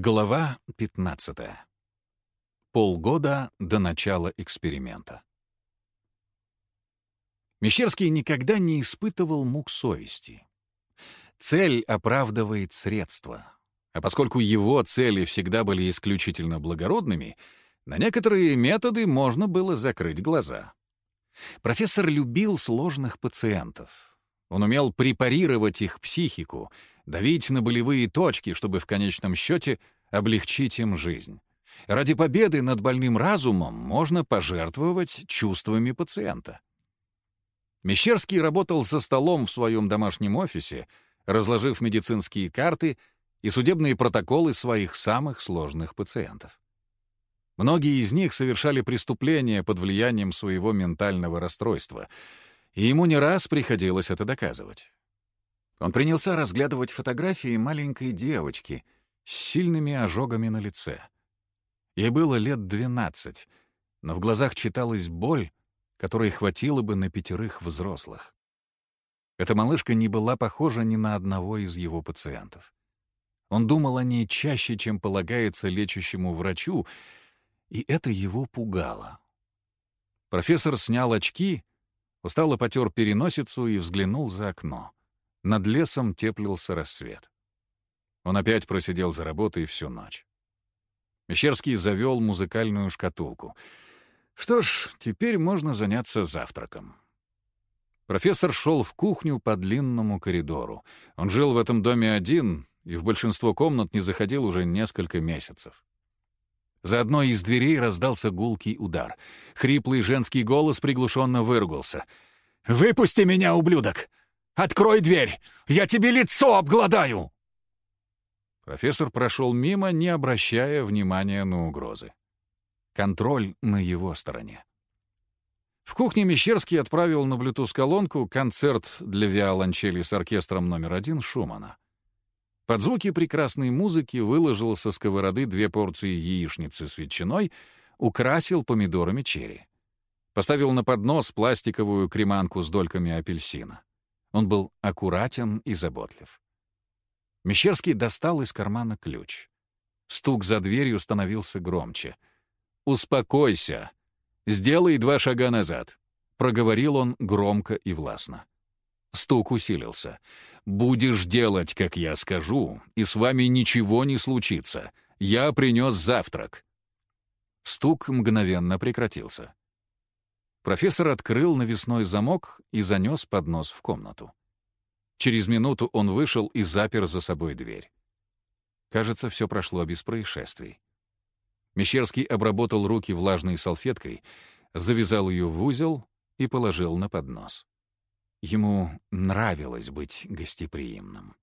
Глава 15. Полгода до начала эксперимента. Мещерский никогда не испытывал мук совести. Цель оправдывает средства. А поскольку его цели всегда были исключительно благородными, на некоторые методы можно было закрыть глаза. Профессор любил сложных пациентов. Он умел препарировать их психику, давить на болевые точки, чтобы в конечном счете облегчить им жизнь. Ради победы над больным разумом можно пожертвовать чувствами пациента. Мещерский работал за столом в своем домашнем офисе, разложив медицинские карты и судебные протоколы своих самых сложных пациентов. Многие из них совершали преступления под влиянием своего ментального расстройства, и ему не раз приходилось это доказывать. Он принялся разглядывать фотографии маленькой девочки с сильными ожогами на лице. Ей было лет двенадцать, но в глазах читалась боль, которой хватило бы на пятерых взрослых. Эта малышка не была похожа ни на одного из его пациентов. Он думал о ней чаще, чем полагается лечащему врачу, и это его пугало. Профессор снял очки, устало потер переносицу и взглянул за окно. Над лесом теплился рассвет. Он опять просидел за работой всю ночь. Мещерский завел музыкальную шкатулку. Что ж, теперь можно заняться завтраком. Профессор шел в кухню по длинному коридору. Он жил в этом доме один и в большинство комнат не заходил уже несколько месяцев. За одной из дверей раздался гулкий удар. Хриплый женский голос приглушенно выругался. «Выпусти меня, ублюдок! Открой дверь! Я тебе лицо обгладаю!» Профессор прошел мимо, не обращая внимания на угрозы. Контроль на его стороне. В кухне Мещерский отправил на Bluetooth-колонку концерт для виолончели с оркестром номер один Шумана. Под звуки прекрасной музыки выложил со сковороды две порции яичницы с ветчиной, украсил помидорами черри. Поставил на поднос пластиковую креманку с дольками апельсина. Он был аккуратен и заботлив. Мещерский достал из кармана ключ. Стук за дверью становился громче. «Успокойся! Сделай два шага назад!» — проговорил он громко и властно. Стук усилился. «Будешь делать, как я скажу, и с вами ничего не случится. Я принес завтрак». Стук мгновенно прекратился. Профессор открыл навесной замок и занес поднос в комнату. Через минуту он вышел и запер за собой дверь. Кажется, все прошло без происшествий. Мещерский обработал руки влажной салфеткой, завязал ее в узел и положил на поднос. Ему нравилось быть гостеприимным.